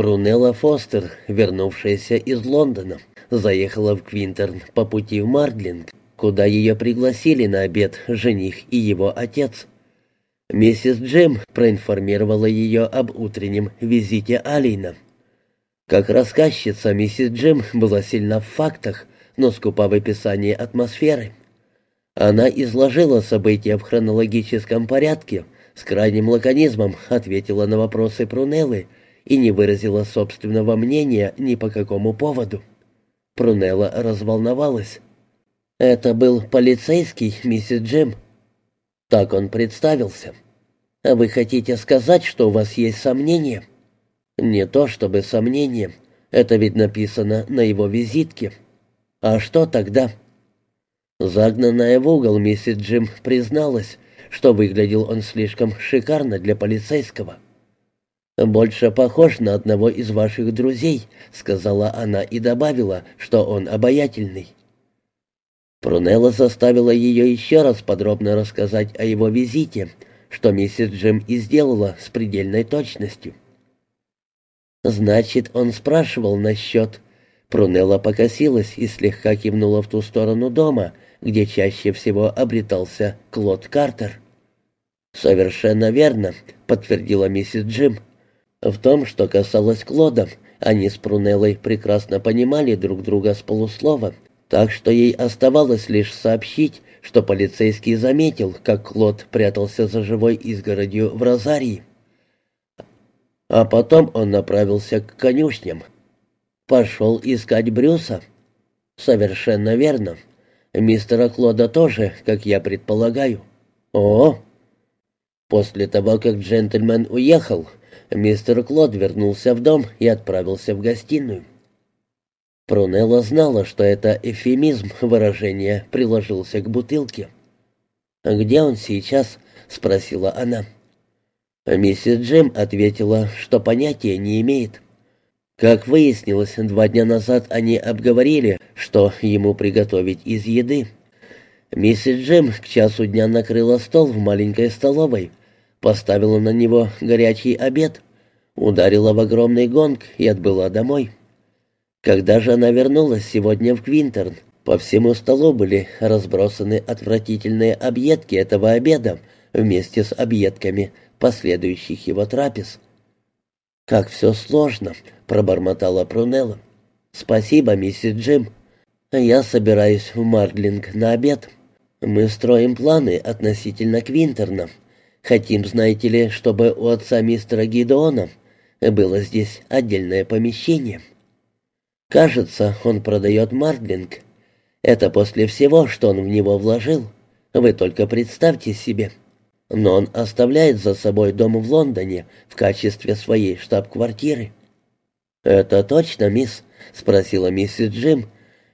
Прунелла Фостер, вернувшаяся из Лондона, заехала в Квинтерн по пути в Мардлинг, куда ее пригласили на обед жених и его отец. Миссис Джим проинформировала ее об утреннем визите Алина. Как рассказчица, миссис Джим была сильна в фактах, но скупа в описании атмосферы. Она изложила события в хронологическом порядке, с крайним лаконизмом ответила на вопросы Прунеллы и не выразила собственного мнения ни по какому поводу. Прунелла разволновалась. «Это был полицейский, миссис Джим». Так он представился. «А вы хотите сказать, что у вас есть сомнения?» «Не то чтобы сомнения. Это ведь написано на его визитке». «А что тогда?» Загнанная в угол миссис Джим призналась, что выглядел он слишком шикарно для полицейского. «Больше похож на одного из ваших друзей», — сказала она и добавила, что он обаятельный. Прунелла заставила ее еще раз подробно рассказать о его визите, что миссис Джим и сделала с предельной точностью. «Значит, он спрашивал насчет...» Прунелла покосилась и слегка кивнула в ту сторону дома, где чаще всего обретался Клод Картер. «Совершенно верно», — подтвердила миссис Джим. В том, что касалось Клода, они с Прунеллой прекрасно понимали друг друга с полуслова, так что ей оставалось лишь сообщить, что полицейский заметил, как Клод прятался за живой изгородью в Розарии. А потом он направился к конюшням. Пошел искать Брюса. Совершенно верно. Мистера Клода тоже, как я предполагаю. О! После того, как джентльмен уехал, Мистер Клод вернулся в дом и отправился в гостиную. Прунелла знала, что это эфемизм выражения «приложился к бутылке». «Где он сейчас?» — спросила она. Миссис Джим ответила, что понятия не имеет. Как выяснилось, два дня назад они обговорили, что ему приготовить из еды. Миссис Джим к часу дня накрыла стол в маленькой столовой, поставила на него горячий обед, ударила в огромный гонг и отбыла домой. Когда же она вернулась сегодня в Квинтерн, по всему столу были разбросаны отвратительные объедки этого обеда вместе с объедками последующих его трапез. «Как все сложно», — пробормотала Прунелла. «Спасибо, миссис Джим. Я собираюсь в Мардлинг на обед. Мы строим планы относительно Квинтерна. Хотим, знаете ли, чтобы у отца мистера Гидеона было здесь отдельное помещение. Кажется, он продает Мардлинг. Это после всего, что он в него вложил. Вы только представьте себе. Но он оставляет за собой дом в Лондоне в качестве своей штаб-квартиры. «Это точно, мисс?» — спросила миссис Джим,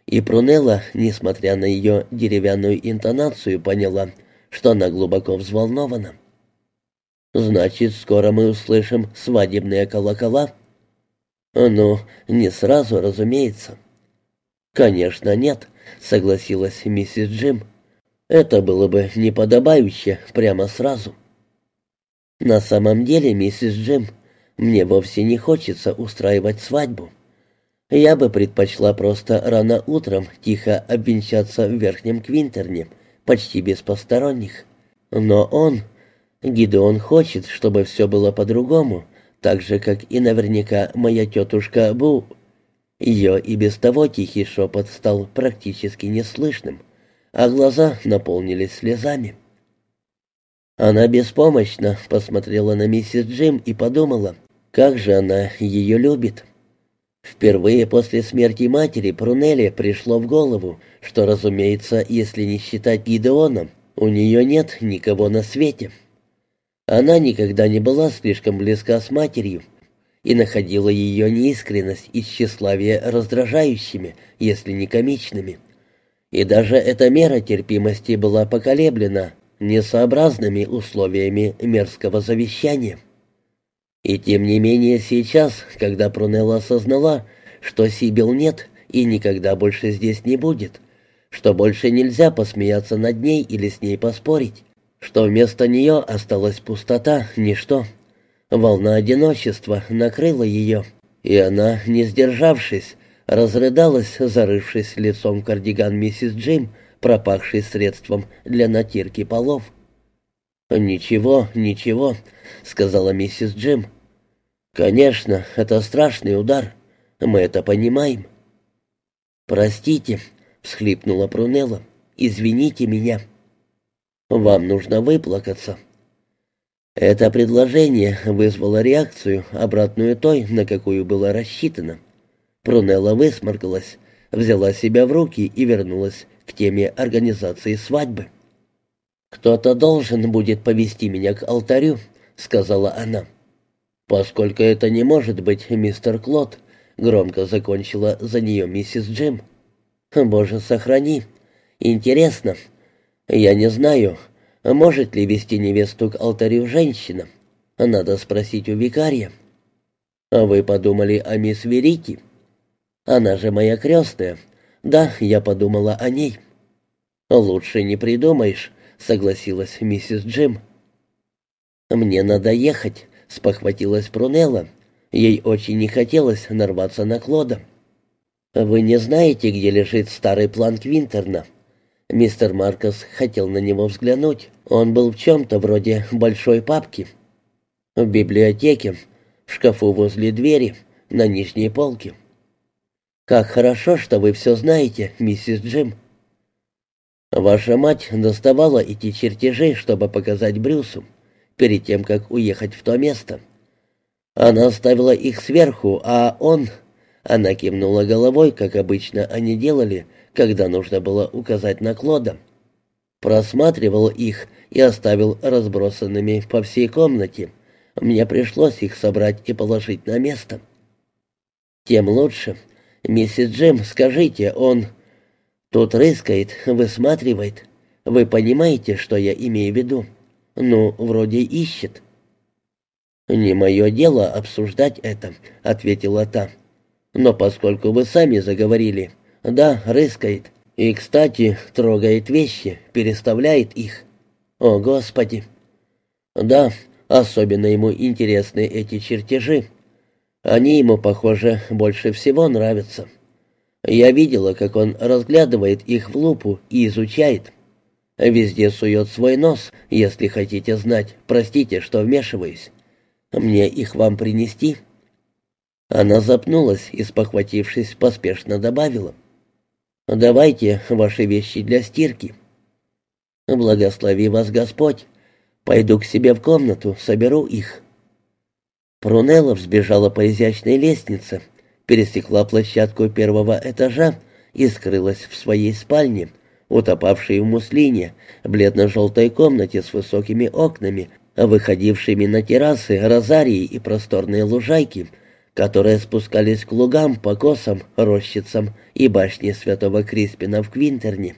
и Прунелла, несмотря на ее деревянную интонацию, поняла, что она глубоко взволнована. Значит, скоро мы услышим свадебные колокола? Ну, не сразу, разумеется. Конечно, нет, согласилась миссис Джим. Это было бы неподобающе прямо сразу. На самом деле, миссис Джим, мне вовсе не хочется устраивать свадьбу. Я бы предпочла просто рано утром тихо обвенчаться в Верхнем Квинтерне, почти без посторонних. Но он, Гидеон хочет, чтобы все было по-другому, так же, как и наверняка моя тетушка Бу. Ее и без того тихий шепот стал практически неслышным, а глаза наполнились слезами. Она беспомощно посмотрела на миссис Джим и подумала, как же она ее любит. Впервые после смерти матери Прунелли пришло в голову, что, разумеется, если не считать Гидеона, у нее нет никого на свете. Она никогда не была слишком близка с матерью и находила ее неискренность и тщеславие раздражающими, если не комичными. И даже эта мера терпимости была поколеблена несообразными условиями мерзкого завещания. И тем не менее сейчас, когда Прунелла осознала, что Сибил нет и никогда больше здесь не будет, что больше нельзя посмеяться над ней или с ней поспорить, что вместо нее осталась пустота, ничто. Волна одиночества накрыла ее, И она, не сдержавшись, разрыдалась, зарывшись лицом в кардиган миссис Джим, пропахший средством для натирки полов. «Ничего, ничего», — сказала миссис Джим. «Конечно, это страшный удар. Мы это понимаем». «Простите», — всхлипнула Прунелла. «Извините меня». «Вам нужно выплакаться». Это предложение вызвало реакцию, обратную той, на какую было рассчитано. Прунелла высморкалась, взяла себя в руки и вернулась к теме организации свадьбы. «Кто-то должен будет повести меня к алтарю», — сказала она. «Поскольку это не может быть мистер Клод», — громко закончила за нее миссис Джим. «Боже, сохрани. Интересно. Я не знаю, может ли вести невесту к алтарю женщина. Надо спросить у викария». «А вы подумали о мисс Верики?» «Она же моя крестная. Да, я подумала о ней». «Лучше не придумаешь», — согласилась миссис Джим. «Мне надо ехать», — спохватилась Прунелла. Ей очень не хотелось нарваться на Клода. «Вы не знаете, где лежит старый план Квинтерна?» Мистер Маркос хотел на него взглянуть. Он был в чем-то вроде большой папки. В библиотеке, в шкафу возле двери, на нижней полке. «Как хорошо, что вы все знаете, миссис Джим». Ваша мать доставала эти чертежи, чтобы показать Брюсу, перед тем, как уехать в то место. Она оставила их сверху, а он... Она кивнула головой, как обычно они делали, когда нужно было указать на Клода. Просматривал их и оставил разбросанными по всей комнате. Мне пришлось их собрать и положить на место. Тем лучше. Миссис Джим, скажите, он... Тут рыскает, высматривает. Вы понимаете, что я имею в виду? Ну, вроде ищет. «Не мое дело обсуждать это», — ответила та. «Но поскольку вы сами заговорили, да, рыскает. И, кстати, трогает вещи, переставляет их. О, Господи!» «Да, особенно ему интересны эти чертежи. Они ему, похоже, больше всего нравятся». Я видела, как он разглядывает их в лупу и изучает. Везде сует свой нос, если хотите знать. Простите, что вмешиваюсь. Мне их вам принести?» Она запнулась и, спохватившись, поспешно добавила. «Давайте ваши вещи для стирки». «Благослови вас Господь. Пойду к себе в комнату, соберу их». Прунелла взбежала по изящной лестнице, пересекла площадку первого этажа и скрылась в своей спальне, утопавшей в муслине, бледно-желтой комнате с высокими окнами, выходившими на террасы, розарии и просторные лужайки, которые спускались к лугам, покосам, рощицам и башне святого Криспина в Квинтерне.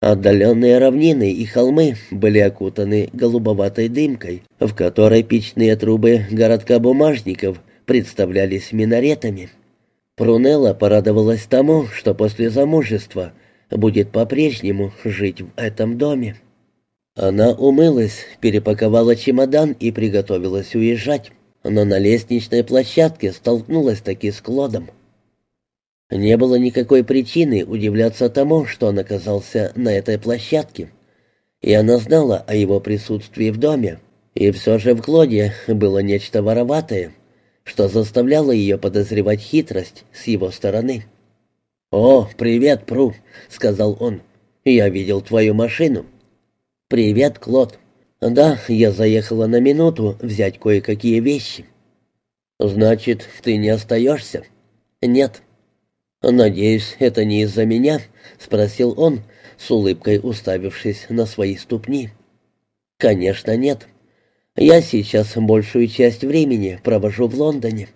Отдаленные равнины и холмы были окутаны голубоватой дымкой, в которой печные трубы городка бумажников представлялись минаретами. Прунелла порадовалась тому, что после замужества будет по-прежнему жить в этом доме. Она умылась, перепаковала чемодан и приготовилась уезжать, но на лестничной площадке столкнулась таки с Клодом. Не было никакой причины удивляться тому, что он оказался на этой площадке, и она знала о его присутствии в доме, и все же в Клоде было нечто вороватое — что заставляло ее подозревать хитрость с его стороны. «О, привет, Пру», — сказал он. «Я видел твою машину». «Привет, Клод». «Да, я заехала на минуту взять кое-какие вещи». «Значит, ты не остаешься?» «Нет». «Надеюсь, это не из-за меня?» — спросил он, с улыбкой уставившись на свои ступни. «Конечно, нет. Я сейчас большую часть времени провожу в Лондоне».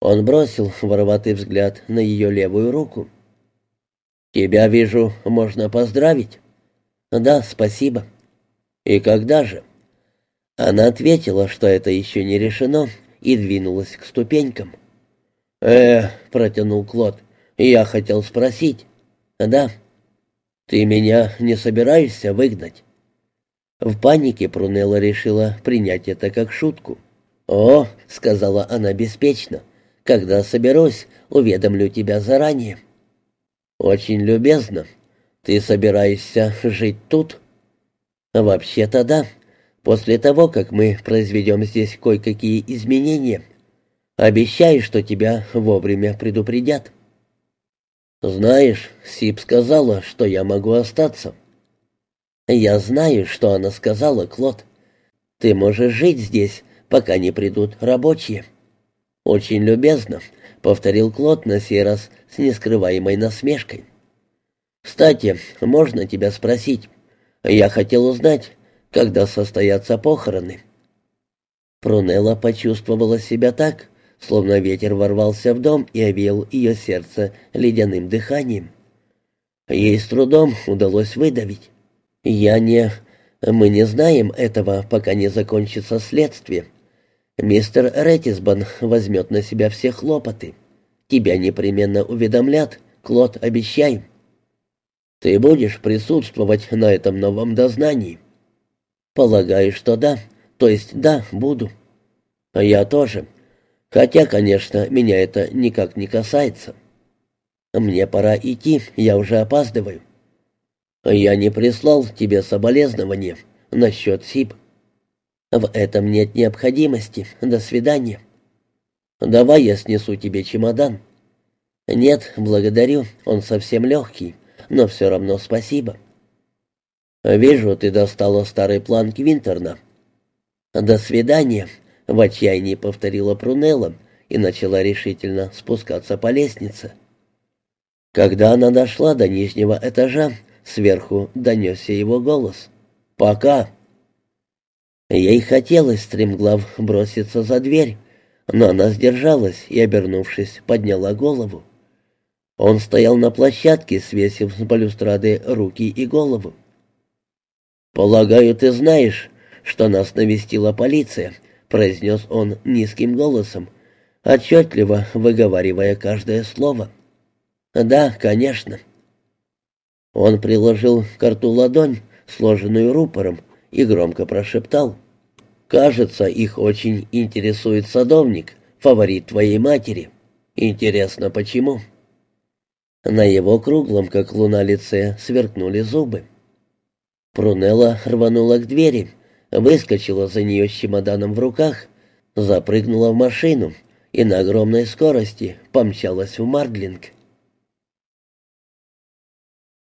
Он бросил вороватый взгляд на ее левую руку. «Тебя, вижу, можно поздравить?» «Да, спасибо». «И когда же?» Она ответила, что это еще не решено, и двинулась к ступенькам. «Э, — протянул Клод, — я хотел спросить». «Да». «Ты меня не собираешься выгнать?» В панике Прунелла решила принять это как шутку. «О», — сказала она беспечно, Когда соберусь, уведомлю тебя заранее». «Очень любезно. Ты собираешься жить тут?» «Вообще-то да. После того, как мы произведем здесь кое-какие изменения, обещаю, что тебя вовремя предупредят». «Знаешь, Сип сказала, что я могу остаться». «Я знаю, что она сказала, Клод. Ты можешь жить здесь, пока не придут рабочие». «Очень любезно», — повторил Клод на сей раз с нескрываемой насмешкой. «Кстати, можно тебя спросить? Я хотел узнать, когда состоятся похороны». Прунелла почувствовала себя так, словно ветер ворвался в дом и овеял ее сердце ледяным дыханием. Ей с трудом удалось выдавить. «Я не... Мы не знаем этого, пока не закончится следствие. Мистер Реттисбан возьмет на себя все хлопоты. Тебя непременно уведомлят, Клод, обещай. Ты будешь присутствовать на этом новом дознании? Полагаю, что да. То есть да, буду. А я тоже. Хотя, конечно, меня это никак не касается. Мне пора идти, я уже опаздываю. Я не прислал тебе соболезнования насчет СИП. В этом нет необходимости. До свидания. Давай я снесу тебе чемодан. Нет, благодарю, он совсем легкий, но все равно спасибо. Вижу, ты достала старый план Квинтерна. До свидания, в отчаянии повторила Прунелла и начала решительно спускаться по лестнице. Когда она дошла до нижнего этажа, сверху донесся его голос. «Пока!» Ей хотелось стремглав броситься за дверь, но она сдержалась и, обернувшись, подняла голову. Он стоял на площадке, свесив с балюстрады руки и голову. «Полагаю, ты знаешь, что нас навестила полиция», — произнес он низким голосом, отчетливо выговаривая каждое слово. «Да, конечно». Он приложил к рту ладонь, сложенную рупором, и громко прошептал. «Кажется, их очень интересует садовник, фаворит твоей матери. Интересно, почему?» На его круглом, как луна, лице сверкнули зубы. Прунелла рванула к двери, выскочила за нее с чемоданом в руках, запрыгнула в машину и на огромной скорости помчалась в Мардлинг.